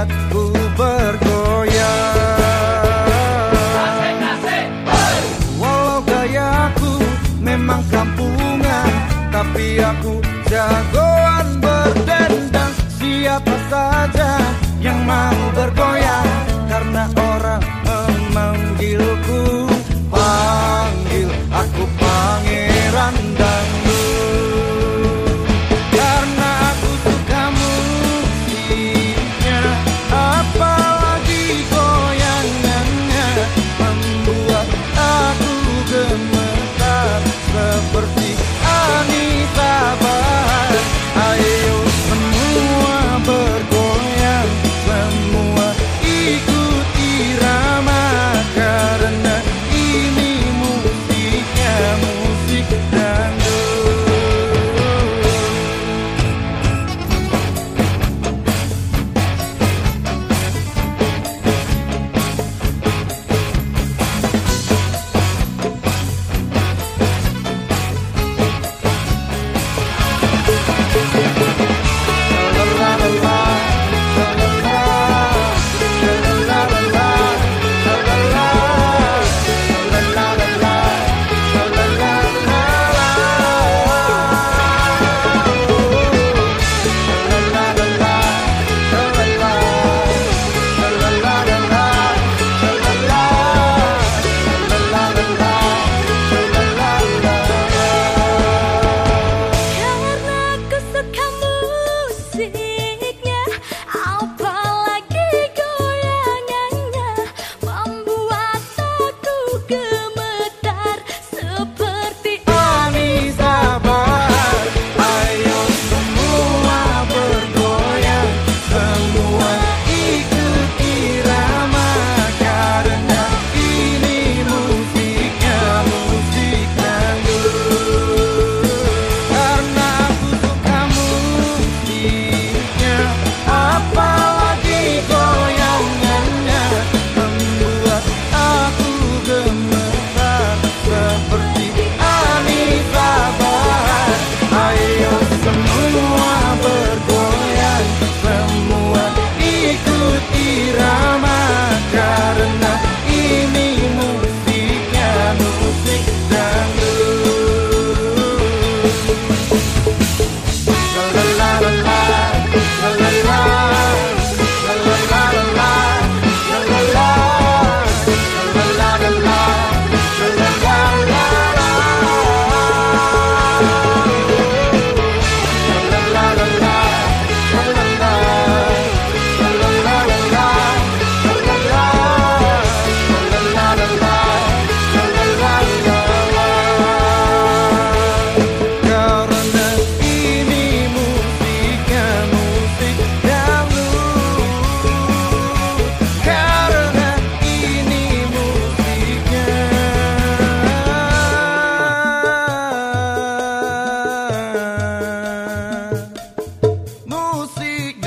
membuatku bergoyang. Asik, Walau gayaku memang kampungan Tapi aku jagoan berdendang. Siapa saja yang mau bergoyang?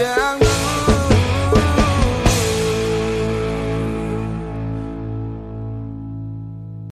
down.